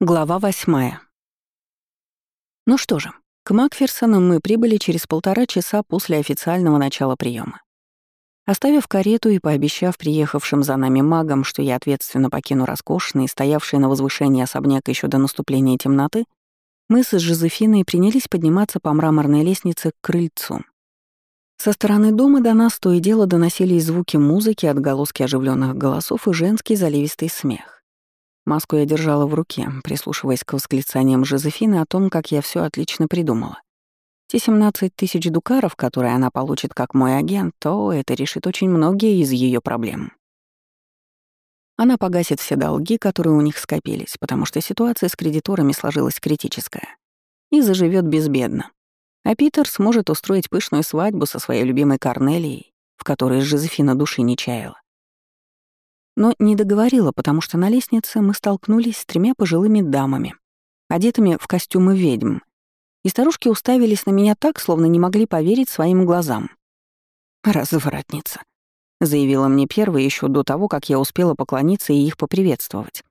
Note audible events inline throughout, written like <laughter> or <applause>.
Глава восьмая. Ну что же, к Макферсону мы прибыли через полтора часа после официального начала приема. Оставив карету и пообещав приехавшим за нами магам, что я ответственно покину роскошный, стоявший на возвышении особняк еще до наступления темноты, мы с Жозефиной принялись подниматься по мраморной лестнице к крыльцу. Со стороны дома до нас то и дело доносились звуки музыки, отголоски оживленных голосов и женский заливистый смех. Маску я держала в руке, прислушиваясь к восклицаниям Жозефины о том, как я все отлично придумала. Те 17 тысяч дукаров, которые она получит как мой агент, то это решит очень многие из ее проблем. Она погасит все долги, которые у них скопились, потому что ситуация с кредиторами сложилась критическая. И заживет безбедно. А Питер сможет устроить пышную свадьбу со своей любимой Корнелией, в которой Жозефина души не чаяла но не договорила, потому что на лестнице мы столкнулись с тремя пожилыми дамами, одетыми в костюмы ведьм. И старушки уставились на меня так, словно не могли поверить своим глазам. «Развратница», — заявила мне первая еще до того, как я успела поклониться и их поприветствовать.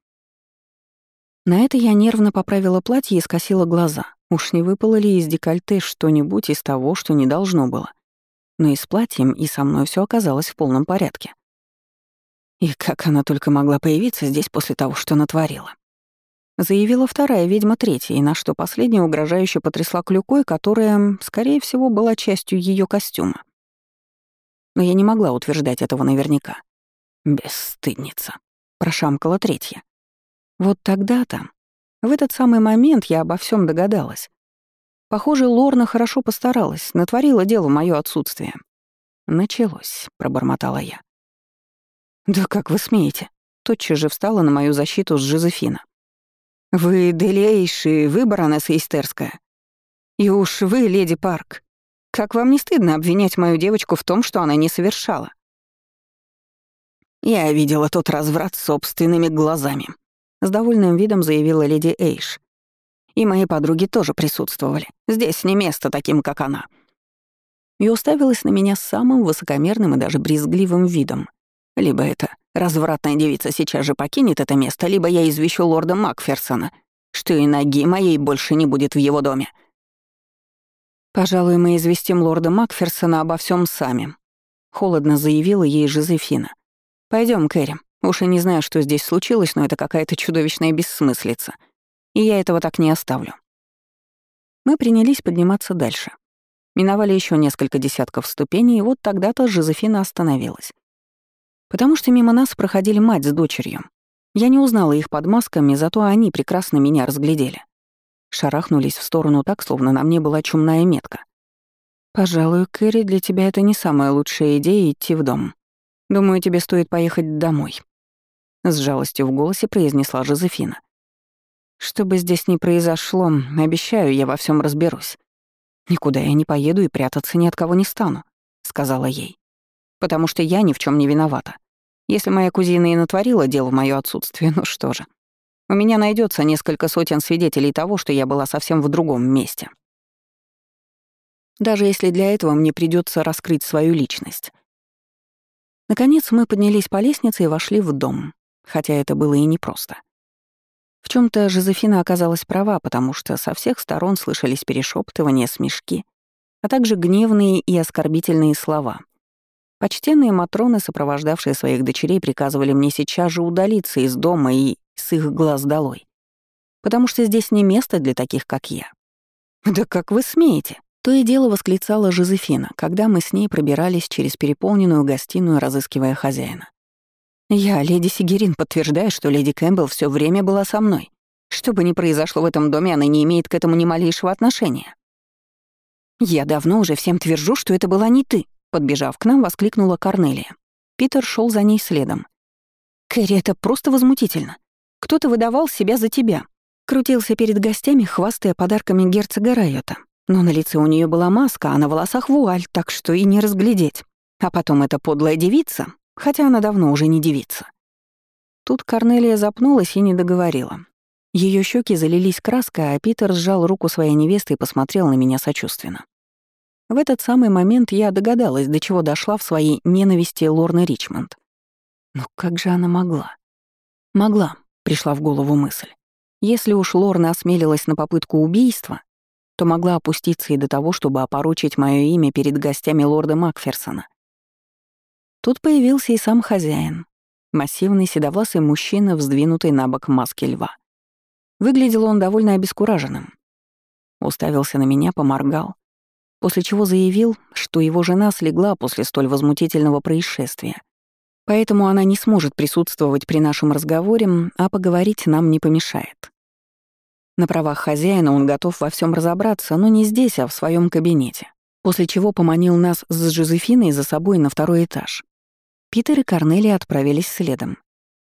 На это я нервно поправила платье и скосила глаза. Уж не выпало ли из декольте что-нибудь из того, что не должно было. Но и с платьем, и со мной все оказалось в полном порядке. И как она только могла появиться здесь после того, что натворила. Заявила вторая ведьма третьей, на что последняя угрожающе потрясла клюкой, которая, скорее всего, была частью ее костюма. Но я не могла утверждать этого наверняка. «Бесстыдница», — прошамкала третья. Вот тогда-то, в этот самый момент я обо всем догадалась. Похоже, Лорна хорошо постаралась, натворила дело в моё отсутствие. «Началось», — пробормотала я. «Да как вы смеете?» Тотчас же встала на мою защиту с Жозефина. «Вы Делейши, вы баронесса. И уж вы, леди Парк. Как вам не стыдно обвинять мою девочку в том, что она не совершала?» «Я видела тот разврат собственными глазами», — с довольным видом заявила леди Эйш. «И мои подруги тоже присутствовали. Здесь не место таким, как она». И уставилась на меня самым высокомерным и даже брезгливым видом. Либо эта развратная девица сейчас же покинет это место, либо я извещу лорда Макферсона, что и ноги моей больше не будет в его доме. «Пожалуй, мы известим лорда Макферсона обо всем сами», — холодно заявила ей Жозефина. Пойдем, Кэрри. Уж и не знаю, что здесь случилось, но это какая-то чудовищная бессмыслица. И я этого так не оставлю». Мы принялись подниматься дальше. Миновали еще несколько десятков ступеней, и вот тогда-то Жозефина остановилась. Потому что мимо нас проходили мать с дочерью. Я не узнала их под масками, зато они прекрасно меня разглядели. Шарахнулись в сторону так, словно на мне была чумная метка. «Пожалуй, Кэрри, для тебя это не самая лучшая идея идти в дом. Думаю, тебе стоит поехать домой», — с жалостью в голосе произнесла Жозефина. «Что бы здесь ни произошло, обещаю, я во всем разберусь. Никуда я не поеду и прятаться ни от кого не стану», — сказала ей потому что я ни в чем не виновата. Если моя кузина и натворила дело в моё отсутствие, <laughs> ну что же. У меня найдется несколько сотен свидетелей того, что я была совсем в другом месте. Даже если для этого мне придется раскрыть свою личность. Наконец мы поднялись по лестнице и вошли в дом, хотя это было и непросто. В чем то Жозефина оказалась права, потому что со всех сторон слышались перешептывания, смешки, а также гневные и оскорбительные слова — Почтенные матроны, сопровождавшие своих дочерей, приказывали мне сейчас же удалиться из дома и с их глаз долой. Потому что здесь не место для таких, как я. «Да как вы смеете?» То и дело восклицала Жозефина, когда мы с ней пробирались через переполненную гостиную, разыскивая хозяина. «Я, леди Сигерин, подтверждаю, что леди Кэмпбелл все время была со мной. Что бы ни произошло в этом доме, она не имеет к этому ни малейшего отношения. Я давно уже всем твержу, что это была не ты», Подбежав к нам, воскликнула Корнелия. Питер шел за ней следом. «Кэрри, это просто возмутительно. Кто-то выдавал себя за тебя». Крутился перед гостями, хвастая подарками герцога Райота. Но на лице у нее была маска, а на волосах вуаль, так что и не разглядеть. А потом эта подлая девица, хотя она давно уже не девица. Тут Корнелия запнулась и не договорила. Ее щеки залились краской, а Питер сжал руку своей невесты и посмотрел на меня сочувственно. В этот самый момент я догадалась, до чего дошла в своей ненависти Лорны Ричмонд. Но как же она могла? Могла, пришла в голову мысль. Если уж Лорна осмелилась на попытку убийства, то могла опуститься и до того, чтобы опорочить мое имя перед гостями лорда Макферсона. Тут появился и сам хозяин, массивный седовласый мужчина, вздвинутый на бок маски льва. Выглядел он довольно обескураженным. Уставился на меня, поморгал, после чего заявил, что его жена слегла после столь возмутительного происшествия. Поэтому она не сможет присутствовать при нашем разговоре, а поговорить нам не помешает. На правах хозяина он готов во всем разобраться, но не здесь, а в своем кабинете, после чего поманил нас с Жозефиной за собой на второй этаж. Питер и Корнелия отправились следом.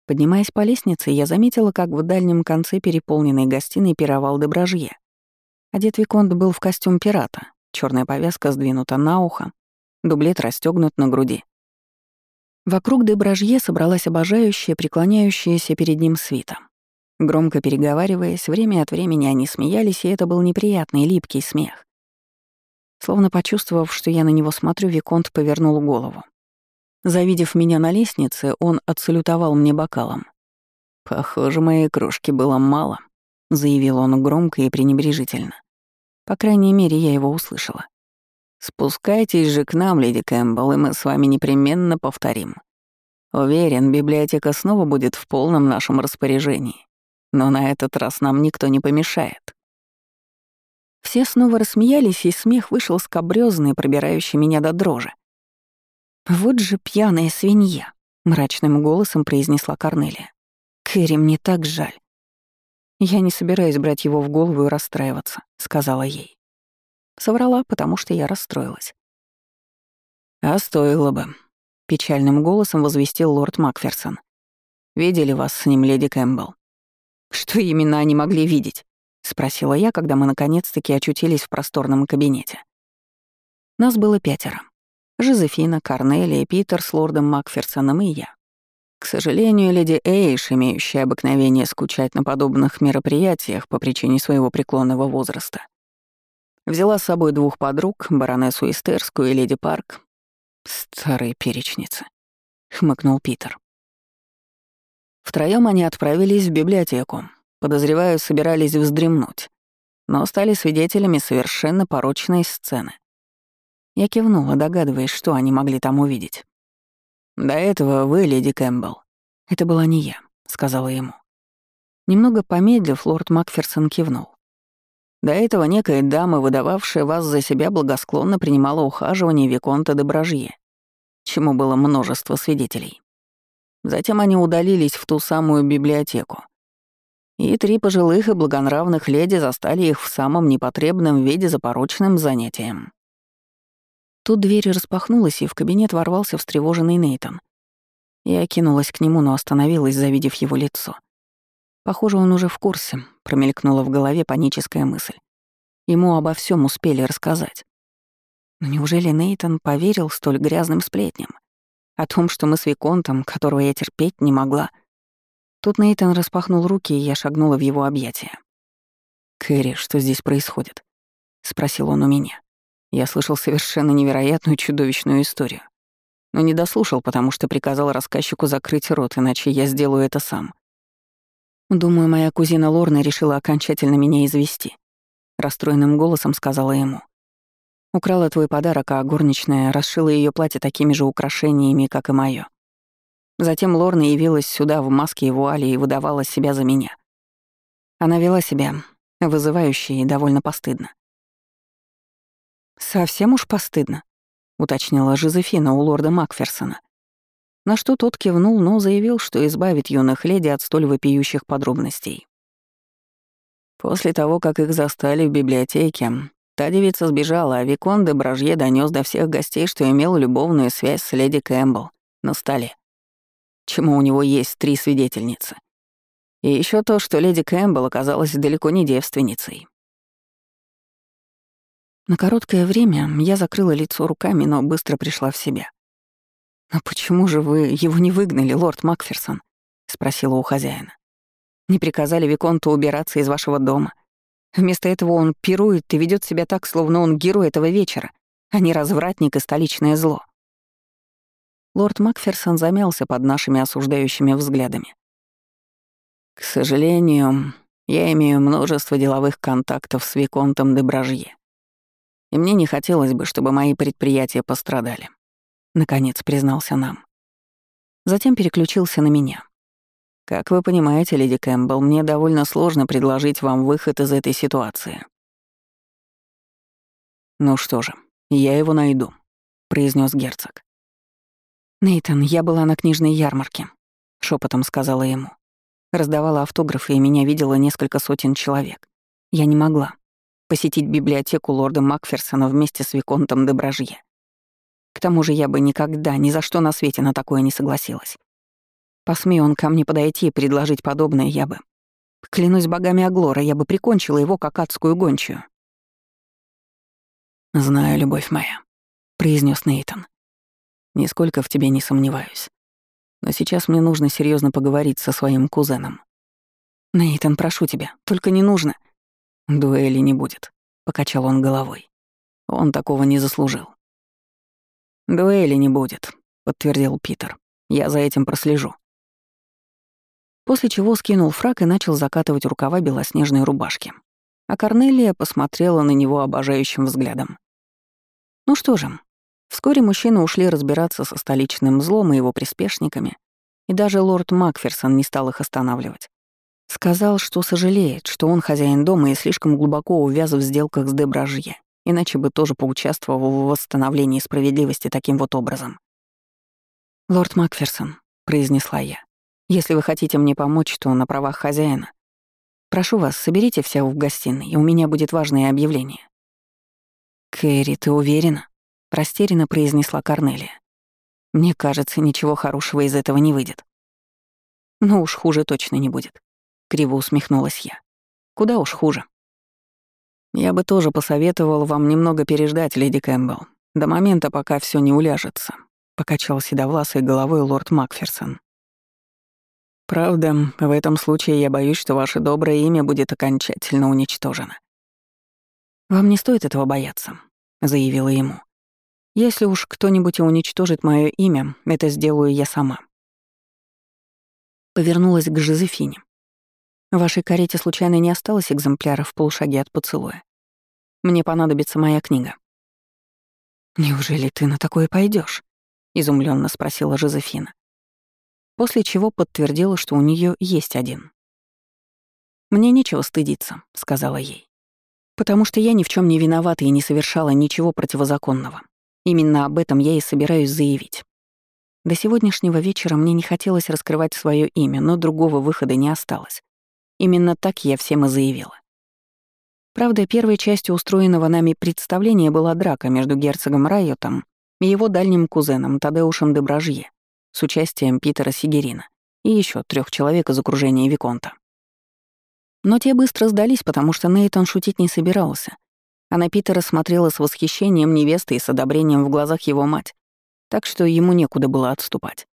Поднимаясь по лестнице, я заметила, как в дальнем конце переполненной гостиной пировал Дебражье. Одет Виконт был в костюм пирата, черная повязка сдвинута на ухо, дублет расстегнут на груди. Вокруг Дебражье собралась обожающая, преклоняющаяся перед ним свита. Громко переговариваясь, время от времени они смеялись, и это был неприятный, липкий смех. Словно почувствовав, что я на него смотрю, Виконт повернул голову. Завидев меня на лестнице, он отсалютовал мне бокалом. «Похоже, моей кружки было мало», — заявил он громко и пренебрежительно. По крайней мере, я его услышала. «Спускайтесь же к нам, леди Кэмпбелл, и мы с вами непременно повторим. Уверен, библиотека снова будет в полном нашем распоряжении. Но на этот раз нам никто не помешает». Все снова рассмеялись, и смех вышел скобрёзный, пробирающий меня до дрожи. «Вот же пьяная свинья», — мрачным голосом произнесла Корнелия. «Кэрри, мне так жаль». «Я не собираюсь брать его в голову и расстраиваться», — сказала ей. Соврала, потому что я расстроилась. «А стоило бы», — печальным голосом возвестил лорд Макферсон. «Видели вас с ним, леди Кэмпбелл?» «Что именно они могли видеть?» — спросила я, когда мы наконец-таки очутились в просторном кабинете. Нас было пятеро. Жозефина, Корнелия, Питер с лордом Макферсоном и я. К сожалению, леди Эйш, имеющая обыкновение скучать на подобных мероприятиях по причине своего преклонного возраста, взяла с собой двух подруг, баронессу Истерскую и леди Парк. «Старые перечницы», — хмыкнул Питер. Втроём они отправились в библиотеку. Подозреваю, собирались вздремнуть, но стали свидетелями совершенно порочной сцены. Я кивнула, догадываясь, что они могли там увидеть. «До этого вы, леди Кэмпбелл». «Это была не я», — сказала ему. Немного помедлив, лорд Макферсон кивнул. До этого некая дама, выдававшая вас за себя, благосклонно принимала ухаживание Виконта де Бражье, чему было множество свидетелей. Затем они удалились в ту самую библиотеку. И три пожилых и благонравных леди застали их в самом непотребном виде за порочным занятием. Тут дверь распахнулась, и в кабинет ворвался встревоженный Нейтон. Я кинулась к нему, но остановилась, завидев его лицо. Похоже, он уже в курсе, промелькнула в голове паническая мысль. Ему обо всем успели рассказать. Но неужели Нейтон поверил столь грязным сплетням? О том, что мы с Виконтом, которого я терпеть не могла. Тут Нейтон распахнул руки, и я шагнула в его объятия. «Кэрри, что здесь происходит?» — спросил он у меня. Я слышал совершенно невероятную чудовищную историю. Но не дослушал, потому что приказал рассказчику закрыть рот, иначе я сделаю это сам. Думаю, моя кузина Лорна решила окончательно меня извести. Расстроенным голосом сказала ему. Украла твой подарок, а горничная расшила ее платье такими же украшениями, как и мое. Затем Лорна явилась сюда в маске и вуале и выдавала себя за меня. Она вела себя вызывающе и довольно постыдно. «Совсем уж постыдно», — уточнила Жозефина у лорда Макферсона. На что тот кивнул, но заявил, что избавит юных леди от столь вопиющих подробностей. После того, как их застали в библиотеке, та девица сбежала, а Викон де Бражье донёс до всех гостей, что имел любовную связь с леди Кэмпбелл на столе. Чему у него есть три свидетельницы. И еще то, что леди Кэмпбелл оказалась далеко не девственницей. На короткое время я закрыла лицо руками, но быстро пришла в себя. «Но почему же вы его не выгнали, лорд Макферсон?» — спросила у хозяина. «Не приказали Виконту убираться из вашего дома. Вместо этого он пирует и ведет себя так, словно он герой этого вечера, а не развратник и столичное зло». Лорд Макферсон замялся под нашими осуждающими взглядами. «К сожалению, Я имею множество деловых контактов с Виконтом де Бражье. И мне не хотелось бы, чтобы мои предприятия пострадали. Наконец признался нам. Затем переключился на меня. Как вы понимаете, леди Кэмпбелл, мне довольно сложно предложить вам выход из этой ситуации. Ну что же, я его найду, произнес герцог. Нейтан, я была на книжной ярмарке, шепотом сказала ему. Раздавала автографы, и меня видело несколько сотен человек. Я не могла посетить библиотеку лорда Макферсона вместе с Виконтом де Бражье. К тому же я бы никогда, ни за что на свете на такое не согласилась. Посмей он ко мне подойти и предложить подобное, я бы... Клянусь богами Аглора, я бы прикончила его, как адскую гончую. «Знаю, любовь моя», — произнес Нейтон. «Нисколько в тебе не сомневаюсь. Но сейчас мне нужно серьезно поговорить со своим кузеном. Нейтан, прошу тебя, только не нужно. Дуэли не будет, покачал он головой. Он такого не заслужил. Дуэли не будет, подтвердил Питер. Я за этим прослежу. После чего скинул фрак и начал закатывать рукава белоснежной рубашки. А Корнелия посмотрела на него обожающим взглядом. Ну что же, Вскоре мужчины ушли разбираться со столичным злом и его приспешниками, и даже лорд Макферсон не стал их останавливать. Сказал, что сожалеет, что он хозяин дома и слишком глубоко увяз в сделках с Дебражье, иначе бы тоже поучаствовал в восстановлении справедливости таким вот образом. «Лорд Макферсон», — произнесла я, — «если вы хотите мне помочь, то на правах хозяина. Прошу вас, соберите всех в гостиной, и у меня будет важное объявление». «Кэрри, ты уверена?» — растерянно произнесла Корнелия. «Мне кажется, ничего хорошего из этого не выйдет». «Ну уж хуже точно не будет», — криво усмехнулась я. «Куда уж хуже». «Я бы тоже посоветовал вам немного переждать, леди Кэмпбелл, до момента, пока все не уляжется», — покачал седовласой головой лорд Макферсон. «Правда, в этом случае я боюсь, что ваше доброе имя будет окончательно уничтожено». «Вам не стоит этого бояться», — заявила ему. Если уж кто-нибудь уничтожит мое имя, это сделаю я сама. Повернулась к Жозефине. В вашей карете случайно не осталось экземпляров в полшаге от поцелуя? Мне понадобится моя книга. Неужели ты на такое пойдешь? изумленно спросила Жозефина. После чего подтвердила, что у нее есть один. Мне нечего стыдиться, сказала ей. Потому что я ни в чем не виновата и не совершала ничего противозаконного. Именно об этом я и собираюсь заявить. До сегодняшнего вечера мне не хотелось раскрывать свое имя, но другого выхода не осталось. Именно так я всем и заявила. Правда, первой частью устроенного нами представления была драка между герцогом Райотом и его дальним кузеном Тадеушем де Бражье с участием Питера Сигерина и еще трех человек из окружения Виконта. Но те быстро сдались, потому что Нейтон шутить не собирался, а на Питера смотрела с восхищением невесты и с одобрением в глазах его мать, так что ему некуда было отступать.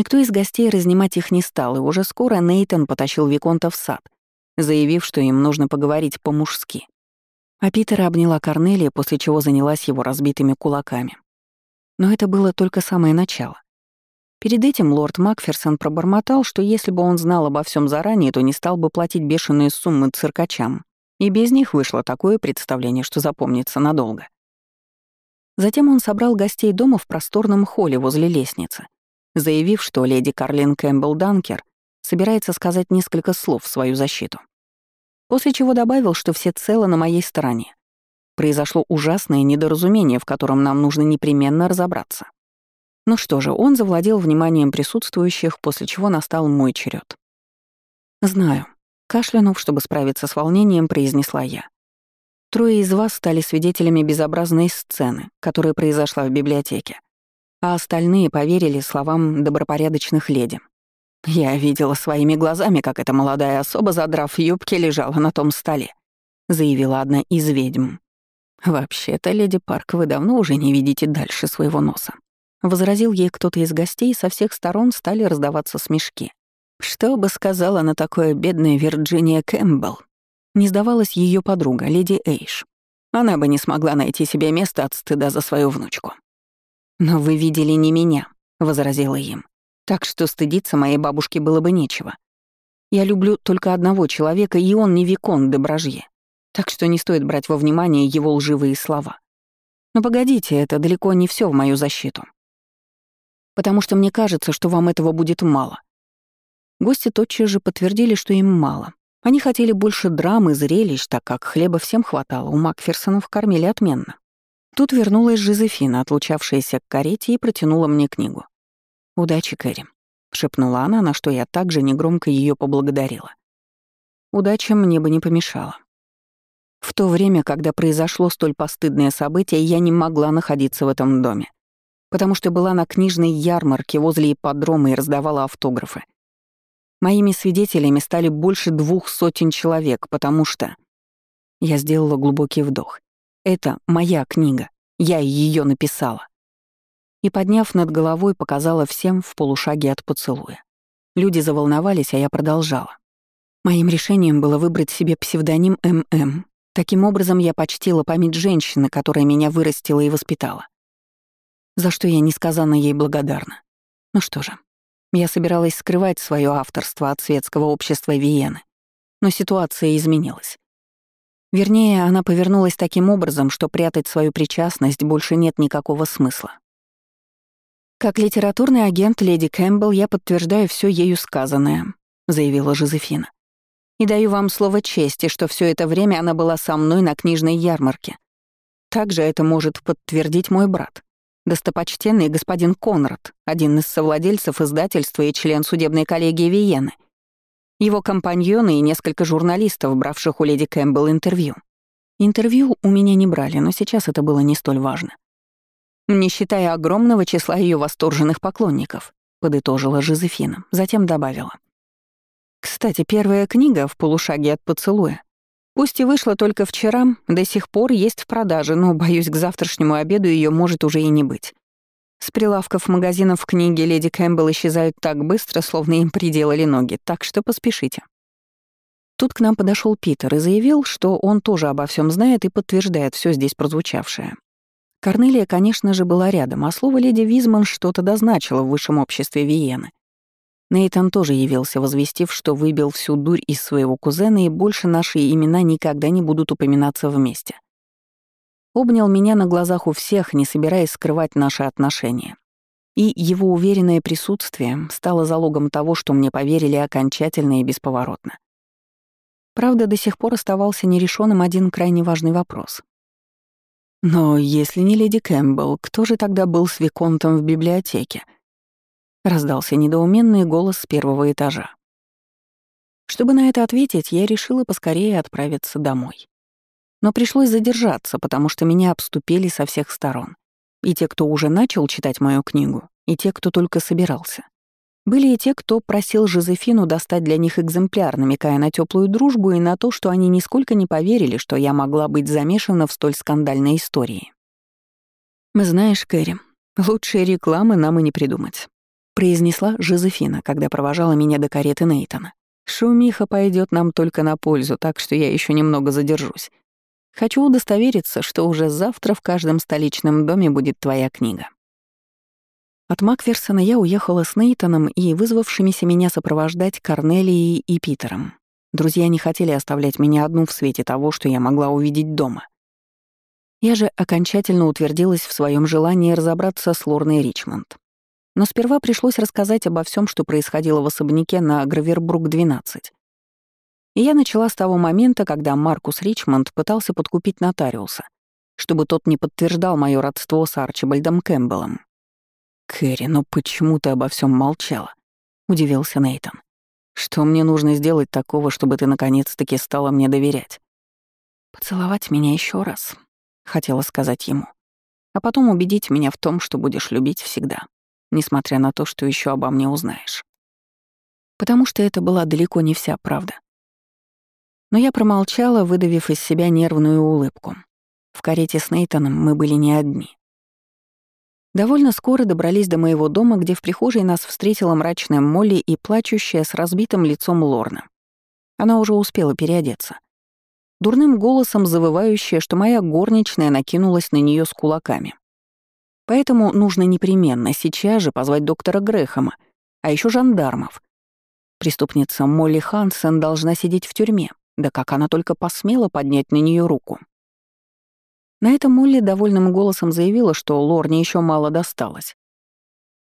Никто из гостей разнимать их не стал, и уже скоро Нейтон потащил Виконта в сад, заявив, что им нужно поговорить по-мужски. А Питера обняла Корнелия, после чего занялась его разбитыми кулаками. Но это было только самое начало. Перед этим лорд Макферсон пробормотал, что если бы он знал обо всем заранее, то не стал бы платить бешеные суммы циркачам, и без них вышло такое представление, что запомнится надолго. Затем он собрал гостей дома в просторном холле возле лестницы, заявив, что леди Карлин Кэмпбелл Данкер собирается сказать несколько слов в свою защиту. После чего добавил, что все целы на моей стороне. Произошло ужасное недоразумение, в котором нам нужно непременно разобраться. Ну что же, он завладел вниманием присутствующих, после чего настал мой черед. Знаю, Кашлянув, чтобы справиться с волнением, произнесла я. Трое из вас стали свидетелями безобразной сцены, которая произошла в библиотеке, а остальные поверили словам добропорядочных леди. Я видела своими глазами, как эта молодая особа, задрав юбки, лежала на том столе, заявила одна из ведьм. «Вообще-то, леди Парк, вы давно уже не видите дальше своего носа», возразил ей кто-то из гостей, со всех сторон стали раздаваться смешки. Что бы сказала на такое бедная Вирджиния Кэмпбелл? Не сдавалась ее подруга, леди Эйш. Она бы не смогла найти себе место от стыда за свою внучку. «Но вы видели не меня», — возразила им. «Так что стыдиться моей бабушке было бы нечего». Я люблю только одного человека, и он не Викон де Бражье. Так что не стоит брать во внимание его лживые слова. Но погодите, это далеко не все в мою защиту. Потому что мне кажется, что вам этого будет мало. Гости тотчас же подтвердили, что им мало. Они хотели больше драмы, зрелищ, так как хлеба всем хватало, у Макферсонов кормили отменно. Тут вернулась Жозефина, отлучавшаяся к карете, и протянула мне книгу. «Удачи, Кэрри», — шепнула она, на что я также негромко ее поблагодарила. Удача мне бы не помешала. В то время, когда произошло столь постыдное событие, я не могла находиться в этом доме, потому что была на книжной ярмарке возле ипподрома и раздавала автографы. Моими свидетелями стали больше двух сотен человек, потому что... Я сделала глубокий вдох. Это моя книга. Я ее написала. И, подняв над головой, показала всем в полушаге от поцелуя. Люди заволновались, а я продолжала. Моим решением было выбрать себе псевдоним ММ. Таким образом, я почтила память женщины, которая меня вырастила и воспитала. За что я несказанно ей благодарна. Ну что же, я собиралась скрывать свое авторство от светского общества Виены. Но ситуация изменилась. Вернее, она повернулась таким образом, что прятать свою причастность больше нет никакого смысла. «Как литературный агент леди Кэмпбелл я подтверждаю все ею сказанное», — заявила Жозефина. «И даю вам слово чести, что все это время она была со мной на книжной ярмарке. Также это может подтвердить мой брат, достопочтенный господин Конрад, один из совладельцев издательства и член судебной коллегии Виены — его компаньоны и несколько журналистов, бравших у леди Кэмпбелл интервью. Интервью у меня не брали, но сейчас это было не столь важно. Не считая огромного числа ее восторженных поклонников, подытожила Жозефина, затем добавила. Кстати, первая книга в полушаге от поцелуя. Пусть и вышла только вчера, до сих пор есть в продаже, но, боюсь, к завтрашнему обеду ее может уже и не быть. С прилавков магазинов книги леди Кэмпбелл исчезают так быстро, словно им приделали ноги, так что поспешите. Тут к нам подошел Питер и заявил, что он тоже обо всем знает и подтверждает все здесь прозвучавшее. Корнелия, конечно же, была рядом, а слово леди Визман что-то дозначило в высшем обществе Виены. Нейтан тоже явился, возвестив, что выбил всю дурь из своего кузена, и больше наши имена никогда не будут упоминаться вместе обнял меня на глазах у всех, не собираясь скрывать наши отношения. И его уверенное присутствие стало залогом того, что мне поверили окончательно и бесповоротно. Правда, до сих пор оставался нерешенным один крайне важный вопрос. Но если не леди Кэмпбелл, кто же тогда был с Виконтом в библиотеке? Раздался недоуменный голос с первого этажа. Чтобы на это ответить, я решила поскорее отправиться домой. Но пришлось задержаться, потому что меня обступили со всех сторон. И те, кто уже начал читать мою книгу, и те, кто только собирался. Были и те, кто просил Жозефину достать для них экземпляр, намекая на теплую дружбу и на то, что они нисколько не поверили, что я могла быть замешана в столь скандальной истории. «Знаешь, Кэрри, лучшей рекламы нам и не придумать», — произнесла Жозефина, когда провожала меня до кареты Нейтона. «Шумиха пойдет нам только на пользу, так что я еще немного задержусь. Хочу удостовериться, что уже завтра в каждом столичном доме будет твоя книга. От Макферсона я уехала с Нейтаном и вызвавшимися меня сопровождать Корнелией и Питером. Друзья не хотели оставлять меня одну в свете того, что я могла увидеть дома. Я же окончательно утвердилась в своем желании разобраться с Лорной Ричмонд. Но сперва пришлось рассказать обо всем, что происходило в особняке на Гравербрук-12. И я начала с того момента, когда Маркус Ричмонд пытался подкупить нотариуса, чтобы тот не подтверждал мое родство с Арчибальдом Кэмпбеллом. «Кэрри, ну почему ты обо всем молчала?» — удивился Нейтон. «Что мне нужно сделать такого, чтобы ты наконец-таки стала мне доверять?» «Поцеловать меня еще раз», — хотела сказать ему. «А потом убедить меня в том, что будешь любить всегда, несмотря на то, что еще обо мне узнаешь». Потому что это была далеко не вся правда. Но я промолчала, выдавив из себя нервную улыбку. В карете с Нейтаном мы были не одни. Довольно скоро добрались до моего дома, где в прихожей нас встретила мрачная Молли и плачущая с разбитым лицом Лорна. Она уже успела переодеться. Дурным голосом завывающая, что моя горничная накинулась на нее с кулаками. Поэтому нужно непременно сейчас же позвать доктора Грэхэма, а еще жандармов, Преступница Молли Хансен должна сидеть в тюрьме. Да как она только посмела поднять на нее руку. На это Молли довольным голосом заявила, что Лорне еще мало досталось.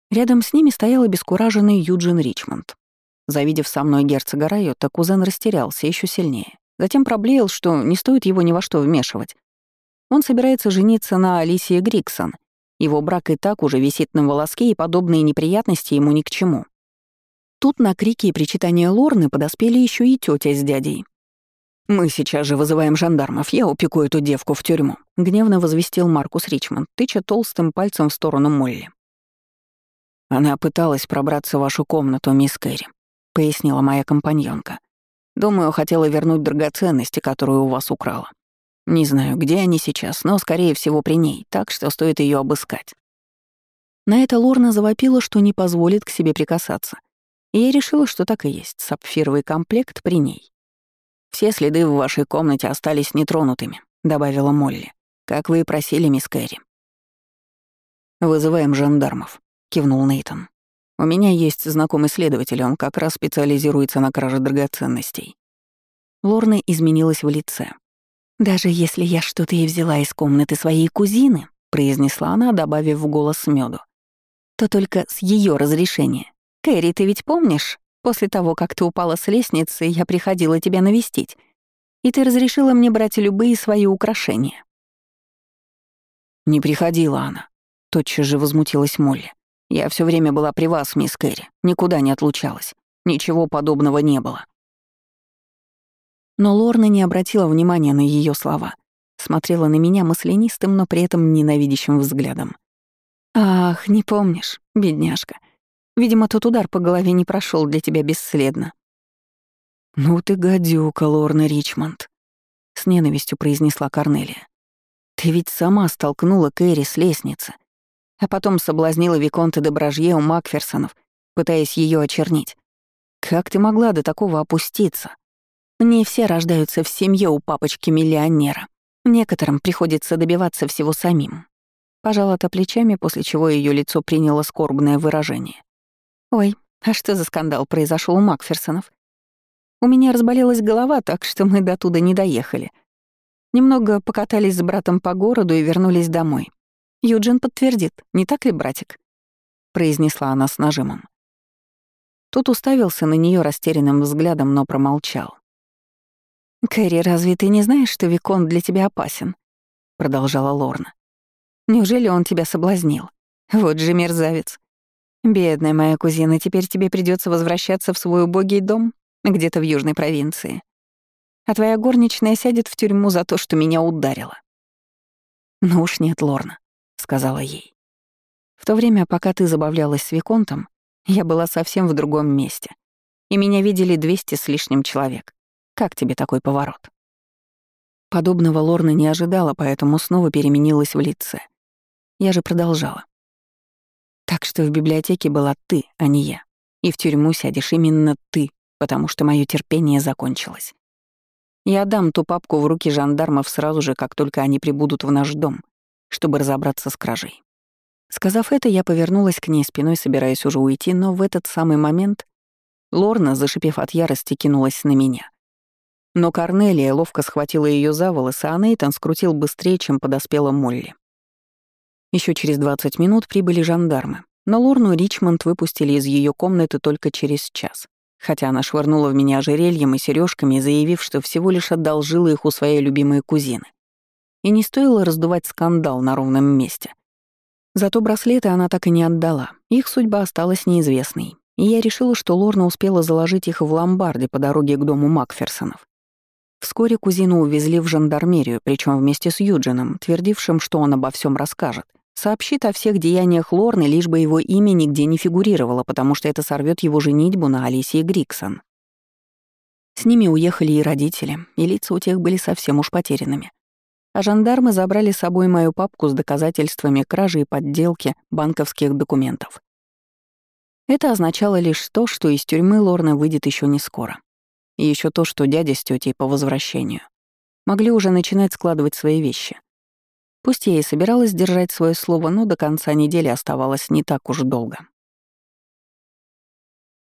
Рядом с ними стоял обескураженный Юджин Ричмонд. Завидев со мной герцога Райота, кузен растерялся еще сильнее. Затем проблеял, что не стоит его ни во что вмешивать. Он собирается жениться на Алисии Гриксон. Его брак и так уже висит на волоске, и подобные неприятности ему ни к чему. Тут на крики и причитания Лорны подоспели еще и тетя с дядей. «Мы сейчас же вызываем жандармов, я упеку эту девку в тюрьму», — гневно возвестил Маркус Ричмонд, тыча толстым пальцем в сторону Молли. «Она пыталась пробраться в вашу комнату, мисс Кэрри», — пояснила моя компаньонка. «Думаю, хотела вернуть драгоценности, которые у вас украла. Не знаю, где они сейчас, но, скорее всего, при ней, так что стоит ее обыскать». На это Лорна завопила, что не позволит к себе прикасаться. И я решила, что так и есть, сапфировый комплект при ней. «Все следы в вашей комнате остались нетронутыми», — добавила Молли. «Как вы и просили, мисс Кэрри». «Вызываем жандармов», — кивнул Нейтон. «У меня есть знакомый следователь, он как раз специализируется на краже драгоценностей». Лорна изменилась в лице. «Даже если я что-то и взяла из комнаты своей кузины», — произнесла она, добавив в голос меду, «то только с ее разрешения. «Кэрри, ты ведь помнишь? После того, как ты упала с лестницы, я приходила тебя навестить, и ты разрешила мне брать любые свои украшения». «Не приходила она», — тотчас же возмутилась Молли. «Я все время была при вас, мисс Кэрри, никуда не отлучалась. Ничего подобного не было». Но Лорна не обратила внимания на ее слова. Смотрела на меня маслянистым, но при этом ненавидящим взглядом. «Ах, не помнишь, бедняжка. Видимо, тот удар по голове не прошел для тебя бесследно. «Ну ты гадюка, Лорна Ричмонд», — с ненавистью произнесла Корнелия. «Ты ведь сама столкнула Кэрри с лестницы, а потом соблазнила Виконта де Бражье у Макферсонов, пытаясь ее очернить. Как ты могла до такого опуститься? Не все рождаются в семье у папочки-миллионера. Некоторым приходится добиваться всего самим». Пожала-то плечами, после чего ее лицо приняло скорбное выражение. Ой, а что за скандал произошел у Макферсонов? У меня разболелась голова, так что мы до туда не доехали. Немного покатались с братом по городу и вернулись домой. Юджин подтвердит, не так ли, братик? произнесла она с нажимом. Тут уставился на нее растерянным взглядом, но промолчал. «Кэрри, разве ты не знаешь, что Викон для тебя опасен?» — продолжала Лорна. «Неужели он тебя соблазнил? Вот же мерзавец. «Бедная моя кузина, теперь тебе придется возвращаться в свой убогий дом, где-то в южной провинции. А твоя горничная сядет в тюрьму за то, что меня ударила». «Ну уж нет, Лорна», — сказала ей. «В то время, пока ты забавлялась с Виконтом, я была совсем в другом месте, и меня видели двести с лишним человек. Как тебе такой поворот?» Подобного Лорна не ожидала, поэтому снова переменилась в лице. Я же продолжала. Что в библиотеке была ты, а не я. И в тюрьму сядешь именно ты, потому что мое терпение закончилось. Я дам ту папку в руки жандармов сразу же, как только они прибудут в наш дом, чтобы разобраться с кражей. Сказав это, я повернулась к ней спиной, собираясь уже уйти, но в этот самый момент Лорна, зашипев от ярости, кинулась на меня. Но Корнелия ловко схватила ее за волосы, а Нейтан скрутил быстрее, чем подоспела Молли. Еще через 20 минут прибыли жандармы, но Лорну Ричмонд выпустили из ее комнаты только через час, хотя она швырнула в меня ожерельем и сережками, заявив, что всего лишь одолжила их у своей любимой кузины. И не стоило раздувать скандал на ровном месте. Зато браслеты она так и не отдала, их судьба осталась неизвестной, и я решила, что Лорна успела заложить их в ломбарде по дороге к дому Макферсонов. Вскоре кузину увезли в жандармерию, причем вместе с Юджином, твердившим, что он обо всем расскажет. Сообщит о всех деяниях Лорны, лишь бы его имя нигде не фигурировало, потому что это сорвет его женитьбу на Алисии Гриксон. С ними уехали и родители, и лица у тех были совсем уж потерянными. А жандармы забрали с собой мою папку с доказательствами кражи и подделки банковских документов. Это означало лишь то, что из тюрьмы Лорна выйдет еще не скоро. И еще то, что дядя с тетей по возвращению могли уже начинать складывать свои вещи. Пусть я и собиралась держать свое слово, но до конца недели оставалось не так уж долго.